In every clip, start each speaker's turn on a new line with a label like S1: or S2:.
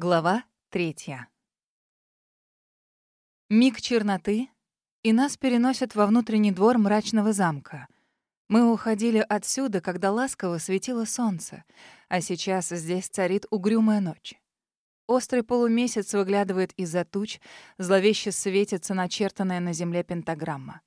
S1: Глава третья. Миг черноты, и нас переносят во внутренний двор мрачного замка. Мы уходили отсюда, когда ласково светило солнце, а сейчас здесь царит угрюмая ночь. Острый полумесяц выглядывает из-за туч, зловеще светится начертанная на земле пентаграмма.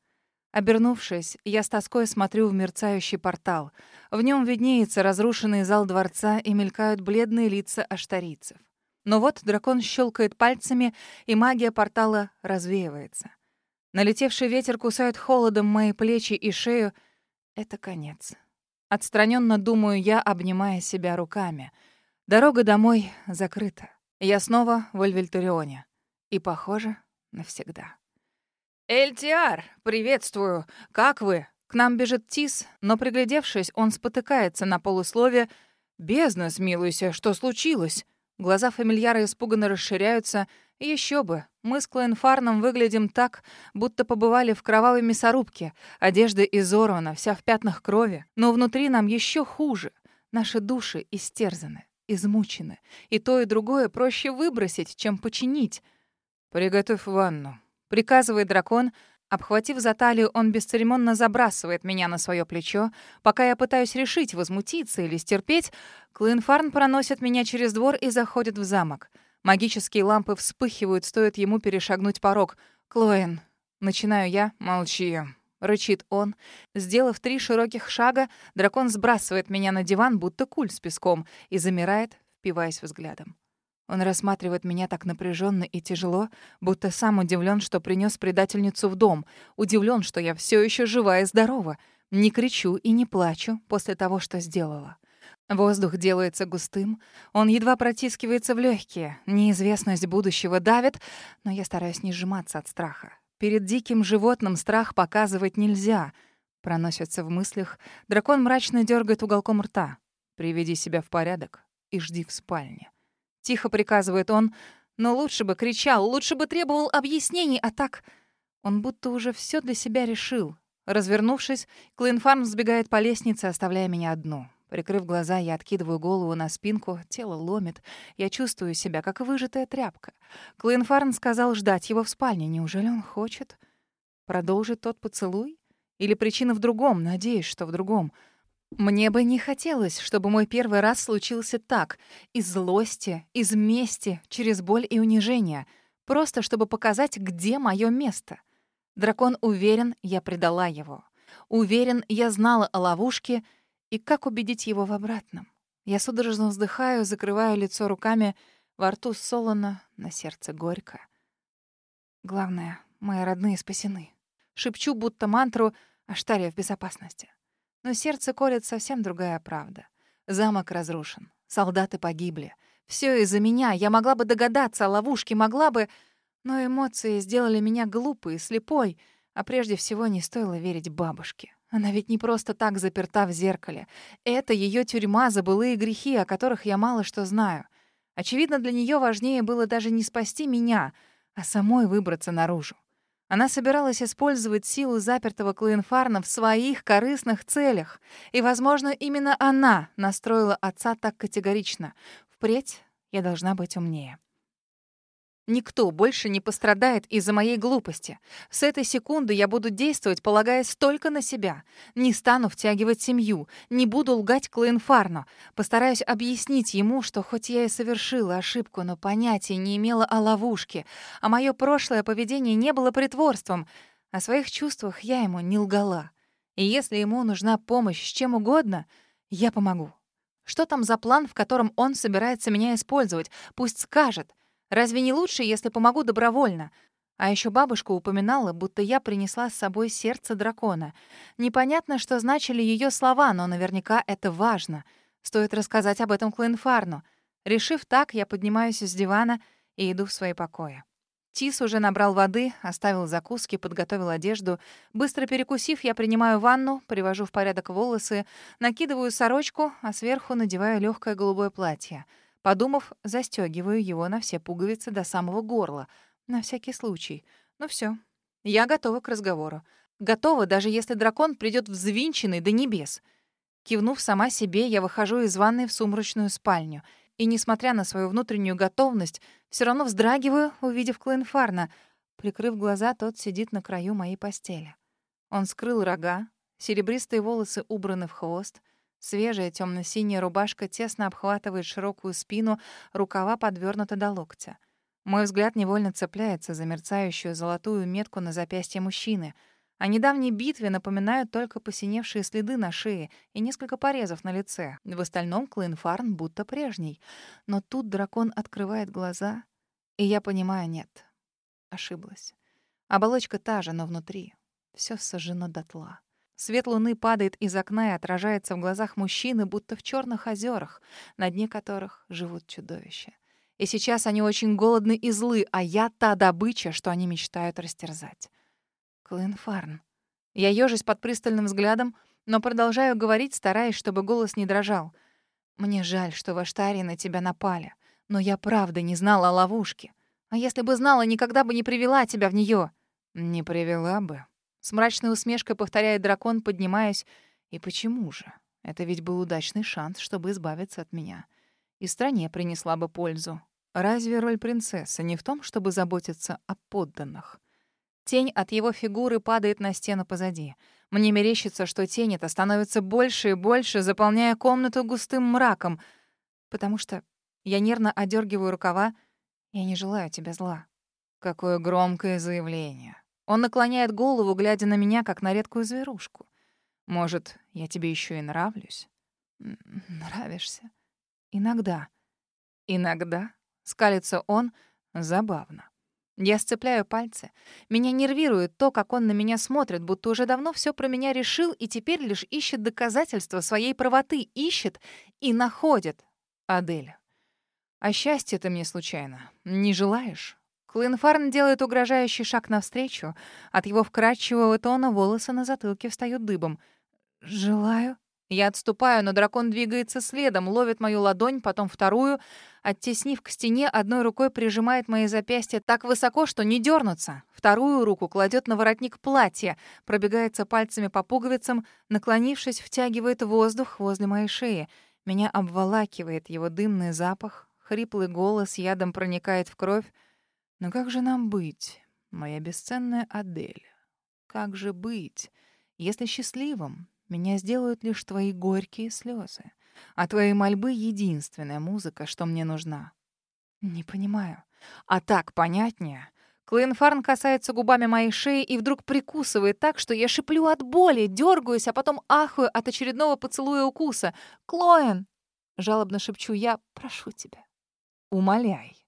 S1: Обернувшись, я с тоской смотрю в мерцающий портал. В нем виднеется разрушенный зал дворца и мелькают бледные лица аштарийцев. Но вот дракон щелкает пальцами, и магия портала развеивается. Налетевший ветер кусает холодом мои плечи и шею. Это конец. Отстраненно думаю я, обнимая себя руками. Дорога домой закрыта. Я снова в Эльвельтарионе. И, похоже, навсегда. «Эльтиар, приветствую! Как вы?» К нам бежит Тис, но, приглядевшись, он спотыкается на полуслове. «Бездна, смилуйся, что случилось?» Глаза фамильяра испуганно расширяются. Еще бы, мы с Клоенфарном выглядим так, будто побывали в кровавой мясорубке. Одежда изорвана, вся в пятнах крови. Но внутри нам еще хуже. Наши души истерзаны, измучены. И то, и другое проще выбросить, чем починить. «Приготовь ванну», — приказывает дракон, Обхватив за талию, он бесцеремонно забрасывает меня на свое плечо. Пока я пытаюсь решить, возмутиться или стерпеть, Клоенфарн проносит меня через двор и заходит в замок. Магические лампы вспыхивают, стоит ему перешагнуть порог. «Клоен!» Начинаю я. «Молчи!» — рычит он. Сделав три широких шага, дракон сбрасывает меня на диван, будто куль с песком, и замирает, впиваясь взглядом. Он рассматривает меня так напряженно и тяжело, будто сам удивлен, что принес предательницу в дом, удивлен, что я все еще жива и здорова, не кричу и не плачу после того, что сделала. Воздух делается густым, он едва протискивается в легкие, неизвестность будущего давит, но я стараюсь не сжиматься от страха. Перед диким животным страх показывать нельзя. Проносится в мыслях, дракон мрачно дергает уголком рта. «Приведи себя в порядок и жди в спальне». Тихо приказывает он, но лучше бы кричал, лучше бы требовал объяснений, а так... Он будто уже все для себя решил. Развернувшись, Клинфарм сбегает по лестнице, оставляя меня одну. Прикрыв глаза, я откидываю голову на спинку, тело ломит. Я чувствую себя, как выжатая тряпка. Клинфарн сказал ждать его в спальне. Неужели он хочет? Продолжить тот поцелуй? Или причина в другом? Надеюсь, что в другом. Мне бы не хотелось, чтобы мой первый раз случился так, из злости, из мести, через боль и унижение, просто чтобы показать, где мое место. Дракон уверен, я предала его. Уверен, я знала о ловушке и как убедить его в обратном. Я судорожно вздыхаю, закрываю лицо руками, во рту солоно, на сердце горько. Главное, мои родные спасены. Шепчу будто мантру, а Штария в безопасности. Но сердце колет совсем другая правда. Замок разрушен, солдаты погибли. Все из-за меня. Я могла бы догадаться о ловушке, могла бы... Но эмоции сделали меня глупой и слепой, а прежде всего не стоило верить бабушке. Она ведь не просто так заперта в зеркале. Это ее тюрьма за былые грехи, о которых я мало что знаю. Очевидно, для нее важнее было даже не спасти меня, а самой выбраться наружу. Она собиралась использовать силу запертого Клоенфарна в своих корыстных целях. И, возможно, именно она настроила отца так категорично. Впредь я должна быть умнее. Никто больше не пострадает из-за моей глупости. С этой секунды я буду действовать, полагаясь только на себя. Не стану втягивать семью, не буду лгать Клоенфарну. Постараюсь объяснить ему, что хоть я и совершила ошибку, но понятия не имела о ловушке, а мое прошлое поведение не было притворством. О своих чувствах я ему не лгала. И если ему нужна помощь с чем угодно, я помогу. Что там за план, в котором он собирается меня использовать? Пусть скажет — Разве не лучше, если помогу добровольно? А еще бабушка упоминала, будто я принесла с собой сердце дракона. Непонятно, что значили ее слова, но наверняка это важно. Стоит рассказать об этом Клоенфарну. Решив так, я поднимаюсь с дивана и иду в свои покои. Тис уже набрал воды, оставил закуски, подготовил одежду. Быстро перекусив, я принимаю ванну, привожу в порядок волосы, накидываю сорочку, а сверху надеваю легкое голубое платье — Подумав, застегиваю его на все пуговицы до самого горла, на всякий случай. Ну все, я готова к разговору. Готова, даже если дракон придет взвинченный до небес. Кивнув сама себе, я выхожу из ванной в сумрачную спальню. и, несмотря на свою внутреннюю готовность, все равно вздрагиваю, увидев Клоенфарна. Прикрыв глаза, тот сидит на краю моей постели. Он скрыл рога, серебристые волосы убраны в хвост, свежая темно-синяя рубашка тесно обхватывает широкую спину, рукава подвернуты до локтя. Мой взгляд невольно цепляется за мерцающую золотую метку на запястье мужчины. О недавней битве напоминают только посиневшие следы на шее и несколько порезов на лице. В остальном Клинфарн будто прежний. Но тут дракон открывает глаза, и я понимаю, нет, ошиблась. Оболочка та же, но внутри все сожжено дотла. Свет луны падает из окна и отражается в глазах мужчины, будто в черных озерах, на дне которых живут чудовища. И сейчас они очень голодны и злы, а я та добыча, что они мечтают растерзать. Клинфарн. Я ёжусь под пристальным взглядом, но продолжаю говорить, стараясь, чтобы голос не дрожал. Мне жаль, что в Аштаре на тебя напали, но я правда не знала о ловушке. А если бы знала, никогда бы не привела тебя в нее. Не привела бы. С мрачной усмешкой повторяет дракон, поднимаясь. И почему же? Это ведь был удачный шанс, чтобы избавиться от меня. И стране принесла бы пользу. Разве роль принцессы не в том, чтобы заботиться о подданных? Тень от его фигуры падает на стену позади. Мне мерещится, что тень эта становится больше и больше, заполняя комнату густым мраком, потому что я нервно одергиваю рукава. Я не желаю тебе зла. Какое громкое заявление. Он наклоняет голову, глядя на меня, как на редкую зверушку. Может, я тебе еще и нравлюсь? Нравишься. Иногда. Иногда? Скалится он забавно. Я сцепляю пальцы. Меня нервирует то, как он на меня смотрит, будто уже давно все про меня решил и теперь лишь ищет доказательства своей правоты, ищет и находит. Адель, а счастье ты мне случайно не желаешь? Клинфарн делает угрожающий шаг навстречу. От его вкрадчивого тона волосы на затылке встают дыбом. «Желаю?» Я отступаю, но дракон двигается следом, ловит мою ладонь, потом вторую, оттеснив к стене, одной рукой прижимает мои запястья так высоко, что не дернуться. Вторую руку кладет на воротник платья, пробегается пальцами по пуговицам, наклонившись, втягивает воздух возле моей шеи. Меня обволакивает его дымный запах, хриплый голос ядом проникает в кровь. Но как же нам быть, моя бесценная Адель? Как же быть, если счастливым меня сделают лишь твои горькие слезы. А твои мольбы — единственная музыка, что мне нужна. Не понимаю. А так понятнее. Клоенфарн касается губами моей шеи и вдруг прикусывает так, что я шиплю от боли, дергаюсь, а потом ахаю от очередного поцелуя укуса. «Клоен!» — жалобно шепчу я. «Прошу тебя, умоляй».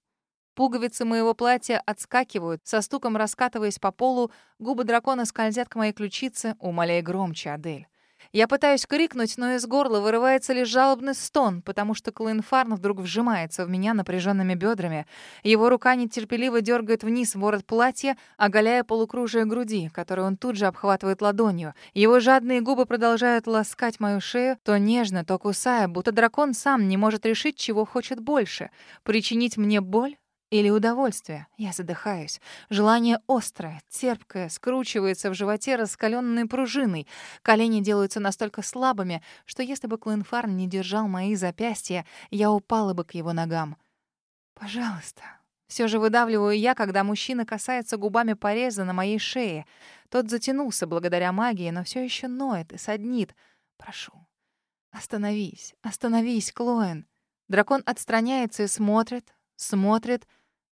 S1: Пуговицы моего платья отскакивают, со стуком раскатываясь по полу, губы дракона скользят к моей ключице. «Умоляй громче, Адель». Я пытаюсь крикнуть, но из горла вырывается лишь жалобный стон, потому что Клоенфарн вдруг вжимается в меня напряженными бедрами. Его рука нетерпеливо дергает вниз ворот платья, оголяя полукружие груди, которое он тут же обхватывает ладонью. Его жадные губы продолжают ласкать мою шею, то нежно, то кусая, будто дракон сам не может решить, чего хочет больше — причинить мне боль или удовольствие. Я задыхаюсь. Желание острое, терпкое, скручивается в животе раскаленной пружиной. Колени делаются настолько слабыми, что если бы Клинфарн не держал мои запястья, я упала бы к его ногам. «Пожалуйста». Все же выдавливаю я, когда мужчина касается губами пореза на моей шее. Тот затянулся благодаря магии, но все еще ноет и саднит. «Прошу, остановись, остановись, Клоэн». Дракон отстраняется и смотрит, смотрит,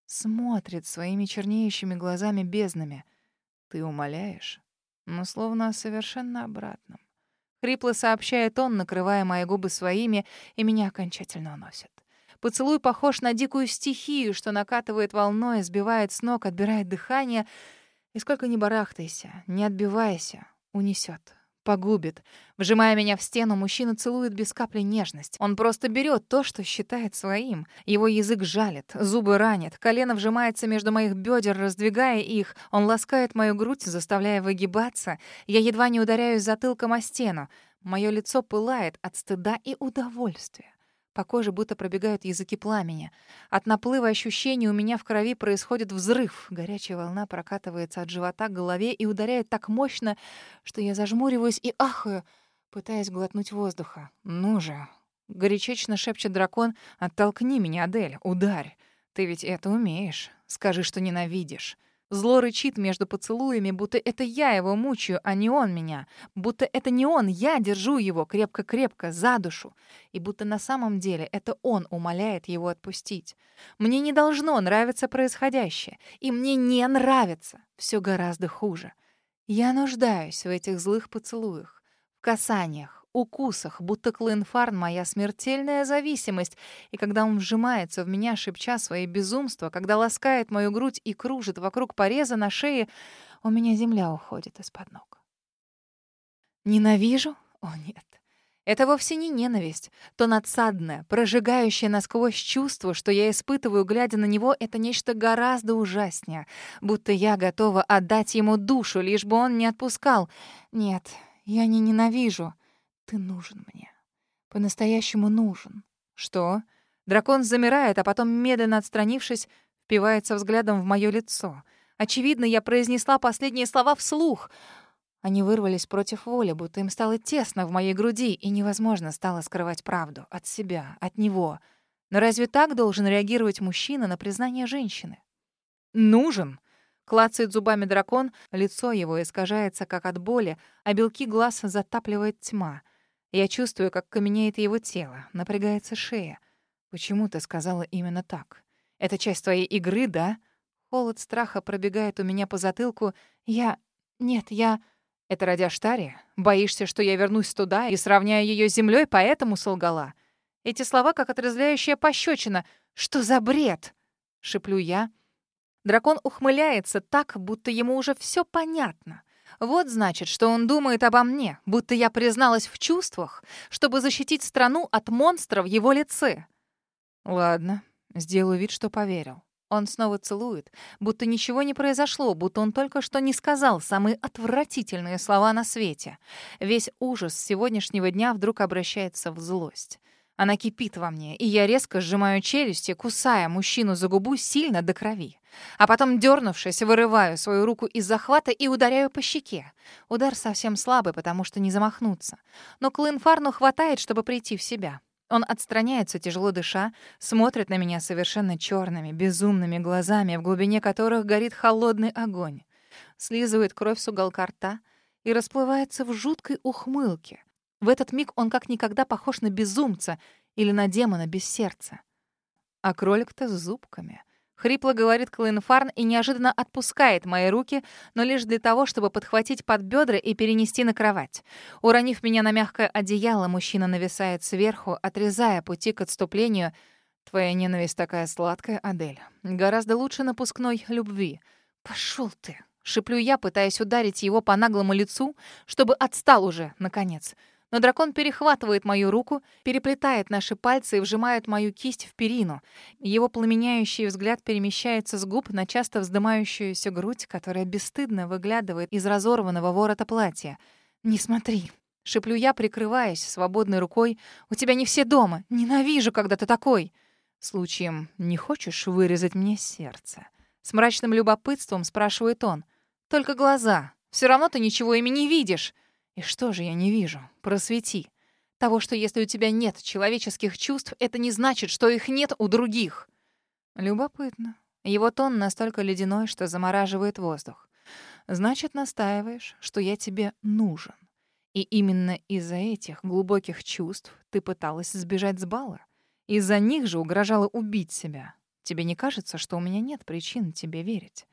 S1: смотрит своими чернеющими глазами безднами. Ты умоляешь? Но словно совершенно обратном. Хрипло сообщает он, накрывая мои губы своими, и меня окончательно уносит. Поцелуй похож на дикую стихию, что накатывает волной, сбивает с ног, отбирает дыхание. И сколько ни барахтайся, не отбивайся, унесет погубит. Вжимая меня в стену, мужчина целует без капли нежность. Он просто берет то, что считает своим. Его язык жалит, зубы ранит, колено вжимается между моих бедер, раздвигая их. Он ласкает мою грудь, заставляя выгибаться. Я едва не ударяюсь затылком о стену. Мое лицо пылает от стыда и удовольствия. По коже будто пробегают языки пламени. От наплыва ощущений у меня в крови происходит взрыв. Горячая волна прокатывается от живота к голове и ударяет так мощно, что я зажмуриваюсь и ахаю, пытаясь глотнуть воздуха. «Ну же, Горячечно шепчет дракон. «Оттолкни меня, Адель, ударь. Ты ведь это умеешь. Скажи, что ненавидишь». Зло рычит между поцелуями, будто это я его мучаю, а не он меня. Будто это не он, я держу его крепко-крепко за душу. И будто на самом деле это он умоляет его отпустить. Мне не должно нравиться происходящее. И мне не нравится. Все гораздо хуже. Я нуждаюсь в этих злых поцелуях, в касаниях, укусах, будто Клинфарн — моя смертельная зависимость. И когда он вжимается в меня, шепча свои безумства, когда ласкает мою грудь и кружит вокруг пореза на шее, у меня земля уходит из-под ног. Ненавижу? О, нет. Это вовсе не ненависть. То надсадное, прожигающее насквозь чувство, что я испытываю, глядя на него, это нечто гораздо ужаснее. Будто я готова отдать ему душу, лишь бы он не отпускал. Нет, я не ненавижу. Ты нужен мне. По-настоящему нужен. Что? Дракон замирает, а потом, медленно отстранившись, впивается взглядом в мое лицо. Очевидно, я произнесла последние слова вслух. Они вырвались против воли, будто им стало тесно в моей груди, и невозможно стало скрывать правду от себя, от него. Но разве так должен реагировать мужчина на признание женщины? «Нужен!» Клацает зубами дракон, лицо его искажается, как от боли, а белки глаз затапливает тьма — я чувствую, как каменеет его тело, напрягается шея. Почему ты сказала именно так? Это часть твоей игры, да? Холод страха пробегает у меня по затылку. Я... Нет, я... Это ради Аштари? Боишься, что я вернусь туда и сравняю ее с землей, поэтому солгала? Эти слова как отрезвляющая пощечина. Что за бред? Шиплю я. Дракон ухмыляется так, будто ему уже все понятно. Вот значит, что он думает обо мне, будто я призналась в чувствах, чтобы защитить страну от монстра в его лице. Ладно, сделаю вид, что поверил. Он снова целует, будто ничего не произошло, будто он только что не сказал самые отвратительные слова на свете. Весь ужас сегодняшнего дня вдруг обращается в злость. Она кипит во мне, и я резко сжимаю челюсти, кусая мужчину за губу сильно до крови. А потом, дернувшись, вырываю свою руку из захвата и ударяю по щеке. Удар совсем слабый, потому что не замахнуться. Но Клинфарну хватает, чтобы прийти в себя. Он отстраняется, тяжело дыша, смотрит на меня совершенно черными, безумными глазами, в глубине которых горит холодный огонь. Слизывает кровь с уголка рта и расплывается в жуткой ухмылке — в этот миг он как никогда похож на безумца или на демона без сердца. А кролик-то с зубками. Хрипло говорит Клинфарн и неожиданно отпускает мои руки, но лишь для того, чтобы подхватить под бедра и перенести на кровать. Уронив меня на мягкое одеяло, мужчина нависает сверху, отрезая пути к отступлению. Твоя ненависть такая сладкая, Адель. Гораздо лучше напускной любви. Пошел ты. Шиплю я, пытаясь ударить его по наглому лицу, чтобы отстал уже, наконец. Но дракон перехватывает мою руку, переплетает наши пальцы и вжимает мою кисть в перину. Его пламеняющий взгляд перемещается с губ на часто вздымающуюся грудь, которая бесстыдно выглядывает из разорванного ворота платья. «Не смотри», — шеплю я, прикрываясь свободной рукой. «У тебя не все дома. Ненавижу, когда ты такой». «Случаем не хочешь вырезать мне сердце?» С мрачным любопытством спрашивает он. «Только глаза. Все равно ты ничего ими не видишь». И что же я не вижу? Просвети. Того, что если у тебя нет человеческих чувств, это не значит, что их нет у других. Любопытно. Его тон настолько ледяной, что замораживает воздух. Значит, настаиваешь, что я тебе нужен. И именно из-за этих глубоких чувств ты пыталась сбежать с бала. Из-за них же угрожала убить себя. Тебе не кажется, что у меня нет причин тебе верить?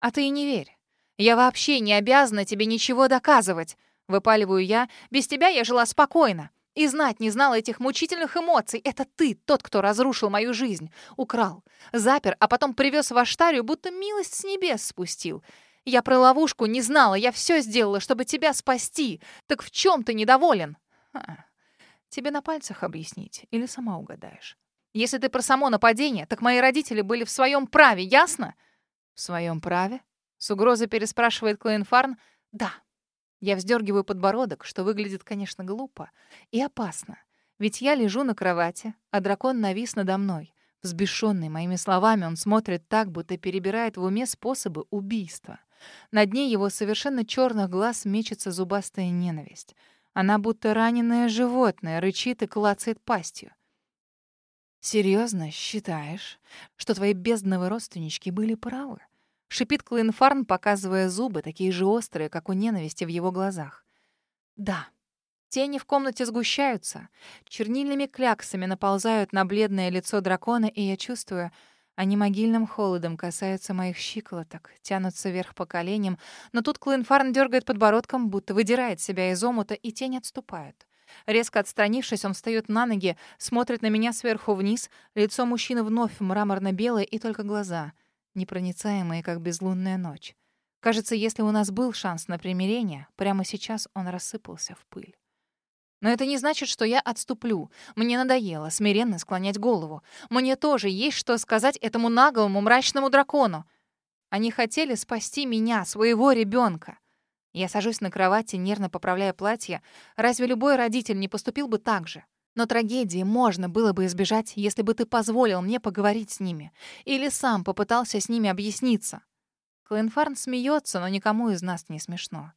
S1: А ты и не верь. Я вообще не обязана тебе ничего доказывать. Выпаливаю я. Без тебя я жила спокойно. И знать не знала этих мучительных эмоций. Это ты, тот, кто разрушил мою жизнь. Украл, запер, а потом привез в Аштарию, будто милость с небес спустил. Я про ловушку не знала, я все сделала, чтобы тебя спасти. Так в чем ты недоволен? Ха. Тебе на пальцах объяснить или сама угадаешь? Если ты про само нападение, так мои родители были в своем праве, ясно? В своем праве? С угрозой переспрашивает Клейнфарн. Да, я вздергиваю подбородок, что выглядит, конечно, глупо и опасно. Ведь я лежу на кровати, а дракон навис надо мной. Взбешенный моими словами, он смотрит так, будто перебирает в уме способы убийства. На дне его совершенно черных глаз мечется зубастая ненависть. Она будто раненое животное, рычит и клацает пастью. Серьезно считаешь, что твои бездновые родственнички были правы?» Шипит Клинфарн, показывая зубы, такие же острые, как у ненависти в его глазах. «Да». Тени в комнате сгущаются, чернильными кляксами наползают на бледное лицо дракона, и я чувствую, они могильным холодом касаются моих щиколоток, тянутся вверх по коленям, но тут Клинфарн дергает подбородком, будто выдирает себя из омута, и тень отступает. Резко отстранившись, он встает на ноги, смотрит на меня сверху вниз, лицо мужчины вновь мраморно-белое, и только глаза, непроницаемые, как безлунная ночь. Кажется, если у нас был шанс на примирение, прямо сейчас он рассыпался в пыль. Но это не значит, что я отступлю. Мне надоело смиренно склонять голову. Мне тоже есть что сказать этому наглому мрачному дракону. Они хотели спасти меня, своего ребенка. Я сажусь на кровати, нервно поправляя платье. Разве любой родитель не поступил бы так же? Но трагедии можно было бы избежать, если бы ты позволил мне поговорить с ними. Или сам попытался с ними объясниться. Клинфарн смеется, но никому из нас не смешно.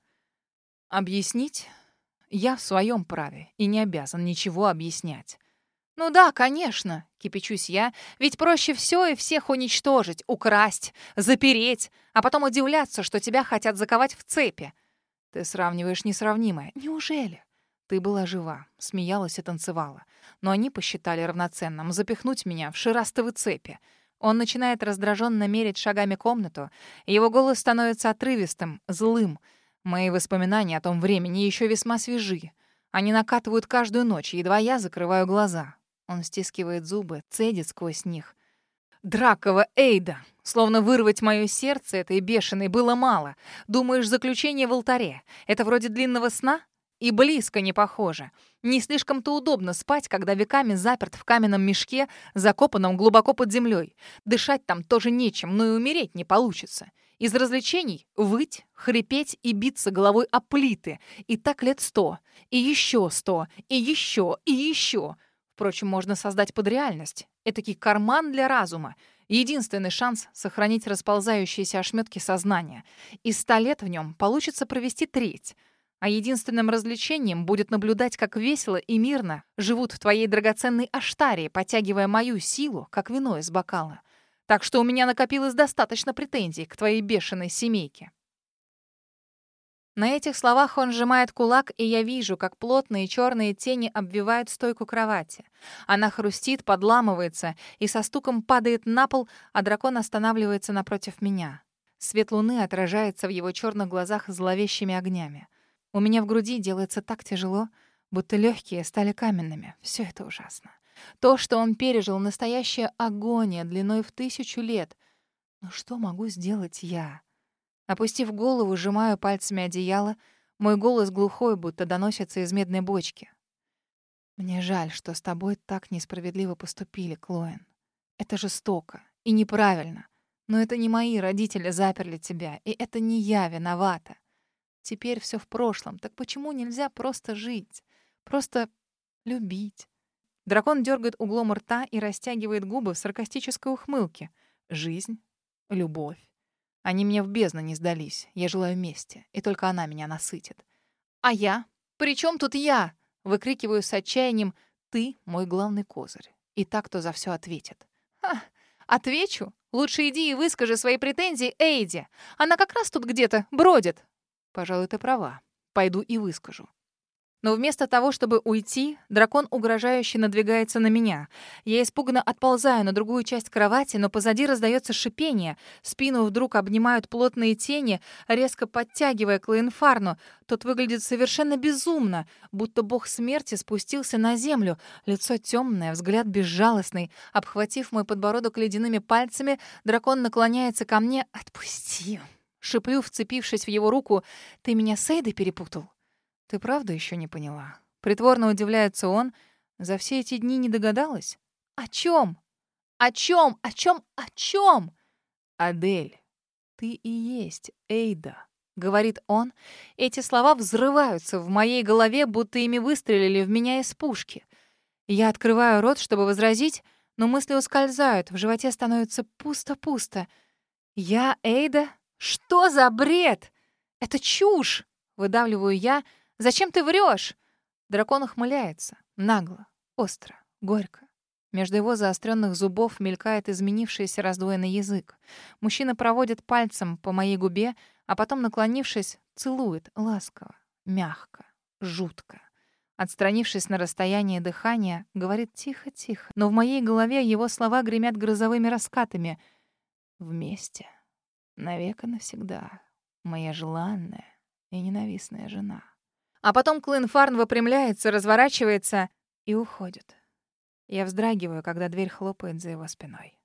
S1: Объяснить? Я в своем праве и не обязан ничего объяснять. «Ну да, конечно», — кипячусь я, «ведь проще все и всех уничтожить, украсть, запереть, а потом удивляться, что тебя хотят заковать в цепи. Ты сравниваешь несравнимое. Неужели? Ты была жива, смеялась и танцевала. Но они посчитали равноценным запихнуть меня в шерастовы цепи. Он начинает раздраженно мерить шагами комнату, его голос становится отрывистым, злым. Мои воспоминания о том времени еще весьма свежи. Они накатывают каждую ночь, едва я закрываю глаза. Он стискивает зубы, цедит сквозь них. Дракова Эйда. Словно вырвать мое сердце этой бешеной было мало. Думаешь, заключение в алтаре — это вроде длинного сна? И близко не похоже. Не слишком-то удобно спать, когда веками заперт в каменном мешке, закопанном глубоко под землей. Дышать там тоже нечем, но и умереть не получится. Из развлечений — выть, хрипеть и биться головой о плиты. И так лет сто. И еще сто. И еще. И еще. Впрочем, можно создать под реальность. Этакий карман для разума. Единственный шанс сохранить расползающиеся ошметки сознания. Из ста лет в нем получится провести треть. А единственным развлечением будет наблюдать, как весело и мирно живут в твоей драгоценной аштарии, подтягивая мою силу, как вино из бокала. Так что у меня накопилось достаточно претензий к твоей бешеной семейке. На этих словах он сжимает кулак, и я вижу, как плотные черные тени обвивают стойку кровати. Она хрустит, подламывается и со стуком падает на пол, а дракон останавливается напротив меня. Свет луны отражается в его черных глазах зловещими огнями. У меня в груди делается так тяжело, будто легкие стали каменными. Все это ужасно. То, что он пережил, настоящая агония длиной в тысячу лет. Но что могу сделать я? Опустив голову, сжимаю пальцами одеяло. Мой голос глухой, будто доносится из медной бочки. Мне жаль, что с тобой так несправедливо поступили, Клоэн. Это жестоко и неправильно. Но это не мои родители заперли тебя, и это не я виновата. Теперь все в прошлом. Так почему нельзя просто жить? Просто любить? Дракон дергает углом рта и растягивает губы в саркастической ухмылке. Жизнь, любовь, они мне в бездну не сдались. Я желаю мести, и только она меня насытит. А я? При чем тут я? Выкрикиваю с отчаянием «Ты мой главный козырь». И так кто за все ответит. Ха, отвечу? Лучше иди и выскажи свои претензии Эйди. Она как раз тут где-то бродит. Пожалуй, ты права. Пойду и выскажу. Но вместо того, чтобы уйти, дракон угрожающе надвигается на меня. Я испуганно отползаю на другую часть кровати, но позади раздается шипение. Спину вдруг обнимают плотные тени, резко подтягивая к. Тот выглядит совершенно безумно, будто бог смерти спустился на землю. Лицо темное, взгляд безжалостный. Обхватив мой подбородок ледяными пальцами, дракон наклоняется ко мне. «Отпусти!» Шиплю, вцепившись в его руку. «Ты меня с Эйдой перепутал?» «Ты правда еще не поняла?» Притворно удивляется он. За все эти дни не догадалась? «О чем? О чем? О чем? О чем?» «Адель, ты и есть Эйда», — говорит он. Эти слова взрываются в моей голове, будто ими выстрелили в меня из пушки. Я открываю рот, чтобы возразить, но мысли ускользают, в животе становится пусто-пусто. «Я Эйда? Что за бред? Это чушь!» — выдавливаю я — Зачем ты врешь? Дракон ухмыляется. Нагло, остро, горько. Между его заостренных зубов мелькает изменившийся раздвоенный язык. Мужчина проводит пальцем по моей губе, а потом, наклонившись, целует ласково, мягко, жутко. Отстранившись на расстояние дыхания, говорит тихо-тихо, но в моей голове его слова гремят грозовыми раскатами. «Вместе. Навека навсегда. Моя желанная и ненавистная жена». А потом Клин Фарн выпрямляется, разворачивается и уходит. Я вздрагиваю, когда дверь хлопает за его спиной.